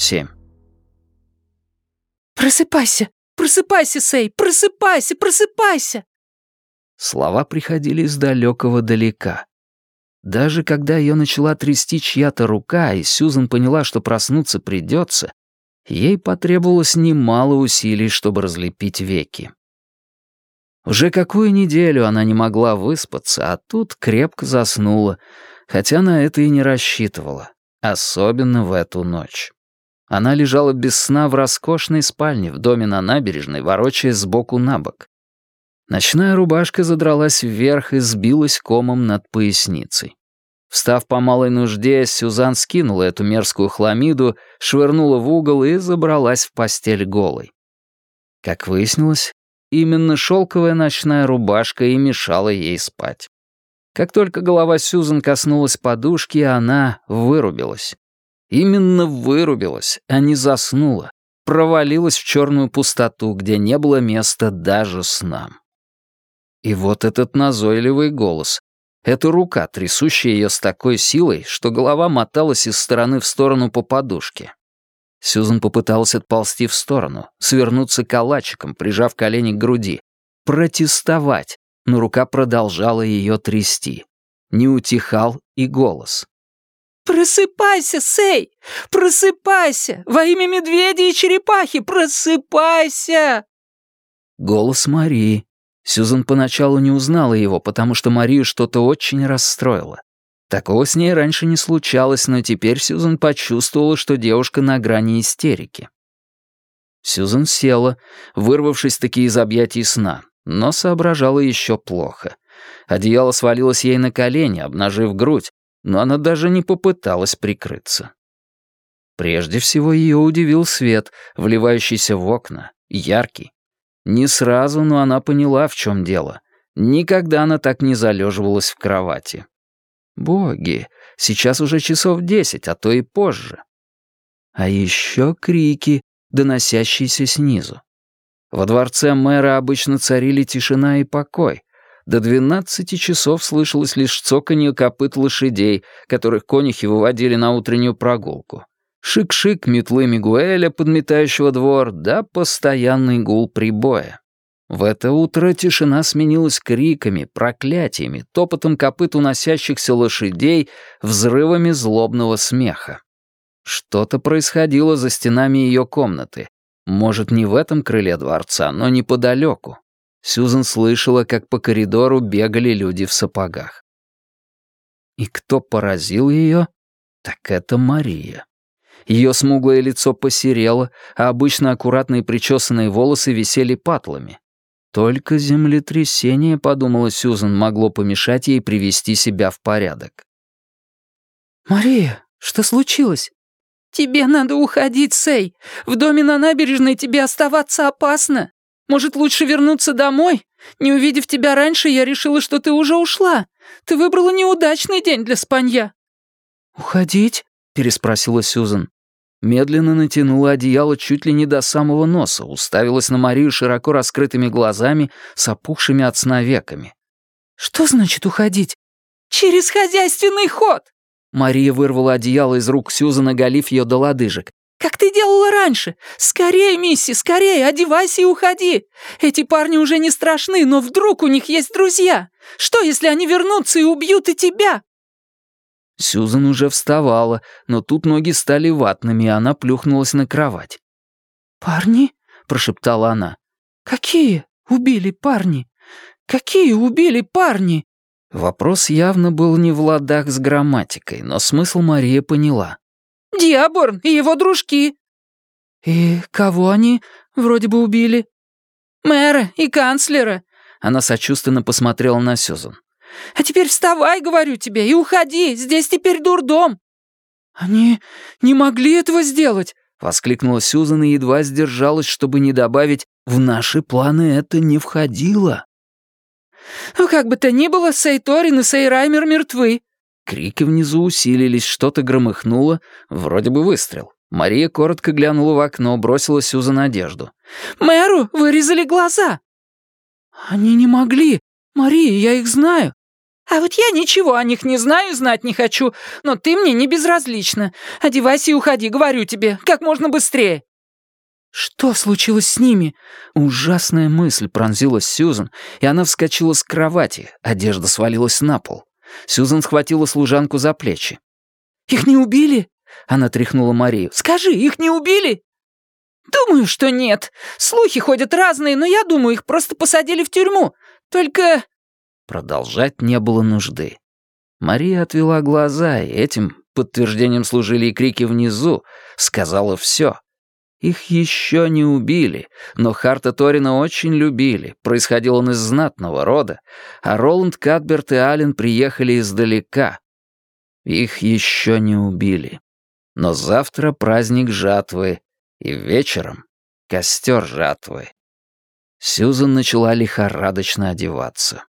семь. «Просыпайся! Просыпайся, Сей! Просыпайся! Просыпайся!» Слова приходили из далекого далека. Даже когда ее начала трясти чья-то рука, и Сьюзан поняла, что проснуться придется, ей потребовалось немало усилий, чтобы разлепить веки. Уже какую неделю она не могла выспаться, а тут крепко заснула, хотя на это и не рассчитывала, особенно в эту ночь. Она лежала без сна в роскошной спальне в доме на набережной, ворочаясь сбоку на бок. Ночная рубашка задралась вверх и сбилась комом над поясницей. Встав по малой нужде, Сюзан скинула эту мерзкую хламиду, швырнула в угол и забралась в постель голой. Как выяснилось, именно шелковая ночная рубашка и мешала ей спать. Как только голова Сюзан коснулась подушки, она вырубилась. Именно вырубилась, а не заснула, провалилась в черную пустоту, где не было места даже снам. И вот этот назойливый голос. Эта рука, трясущая ее с такой силой, что голова моталась из стороны в сторону по подушке. Сьюзан попыталась отползти в сторону, свернуться калачиком, прижав колени к груди. Протестовать, но рука продолжала ее трясти. Не утихал и голос. «Просыпайся, Сей! Просыпайся! Во имя медведя и черепахи, просыпайся!» Голос Марии, Сьюзан поначалу не узнала его, потому что Марию что-то очень расстроило. Такого с ней раньше не случалось, но теперь Сьюзан почувствовала, что девушка на грани истерики. Сьюзан села, вырвавшись таки из объятий сна, но соображала еще плохо. Одеяло свалилось ей на колени, обнажив грудь, но она даже не попыталась прикрыться. Прежде всего ее удивил свет, вливающийся в окна, яркий, не сразу, но она поняла, в чем дело. Никогда она так не залеживалась в кровати. Боги, сейчас уже часов десять, а то и позже. А еще крики, доносящиеся снизу. Во дворце мэра обычно царили тишина и покой. До двенадцати часов слышалось лишь цоканье копыт лошадей, которых конюхи выводили на утреннюю прогулку. Шик-шик метлы Мигуэля, подметающего двор, да постоянный гул прибоя. В это утро тишина сменилась криками, проклятиями, топотом копыт уносящихся лошадей, взрывами злобного смеха. Что-то происходило за стенами ее комнаты. Может, не в этом крыле дворца, но неподалеку. Сьюзен слышала, как по коридору бегали люди в сапогах. И кто поразил ее? Так это Мария. Ее смуглое лицо посерело, а обычно аккуратные причесанные волосы висели патлами. Только землетрясение, подумала Сьюзан, могло помешать ей привести себя в порядок. «Мария, что случилось?» «Тебе надо уходить, Сей. В доме на набережной тебе оставаться опасно. Может, лучше вернуться домой? Не увидев тебя раньше, я решила, что ты уже ушла. Ты выбрала неудачный день для спанья». «Уходить?» — переспросила Сьюзан. Медленно натянула одеяло чуть ли не до самого носа, уставилась на Марию широко раскрытыми глазами с опухшими от сна веками. «Что значит уходить?» «Через хозяйственный ход!» Мария вырвала одеяло из рук Сьюзан, оголив ее до лодыжек. «Как ты делала раньше? Скорее, мисси, скорее, одевайся и уходи! Эти парни уже не страшны, но вдруг у них есть друзья! Что, если они вернутся и убьют и тебя?» Сьюзан уже вставала, но тут ноги стали ватными, и она плюхнулась на кровать. «Парни?» — прошептала она. «Какие убили парни? Какие убили парни?» Вопрос явно был не в ладах с грамматикой, но смысл Мария поняла. «Диаборн и его дружки». «И кого они вроде бы убили?» «Мэра и канцлера». Она сочувственно посмотрела на Сюзан. А теперь вставай, говорю тебе, и уходи, здесь теперь дурдом». «Они не могли этого сделать», — воскликнула Сюзан и едва сдержалась, чтобы не добавить «в наши планы это не входило». «Ну, как бы то ни было, Сейторин и Сейраймер мертвы». Крики внизу усилились, что-то громыхнуло, вроде бы выстрел. Мария коротко глянула в окно, бросила Сюзан одежду. «Мэру вырезали глаза!» «Они не могли! Мария, я их знаю! «А вот я ничего о них не знаю, знать не хочу, но ты мне не безразлична. Одевайся и уходи, говорю тебе, как можно быстрее». «Что случилось с ними?» Ужасная мысль пронзила Сьюзан, и она вскочила с кровати, одежда свалилась на пол. Сьюзан схватила служанку за плечи. «Их не убили?» Она тряхнула Марию. «Скажи, их не убили?» «Думаю, что нет. Слухи ходят разные, но я думаю, их просто посадили в тюрьму. Только...» Продолжать не было нужды. Мария отвела глаза, и этим подтверждением служили и крики внизу, сказала все. Их еще не убили, но Харта Торина очень любили, происходил он из знатного рода, а Роланд Кадберт и Аллен приехали издалека. Их еще не убили. Но завтра праздник жатвы, и вечером костер жатвы. Сьюзан начала лихорадочно одеваться.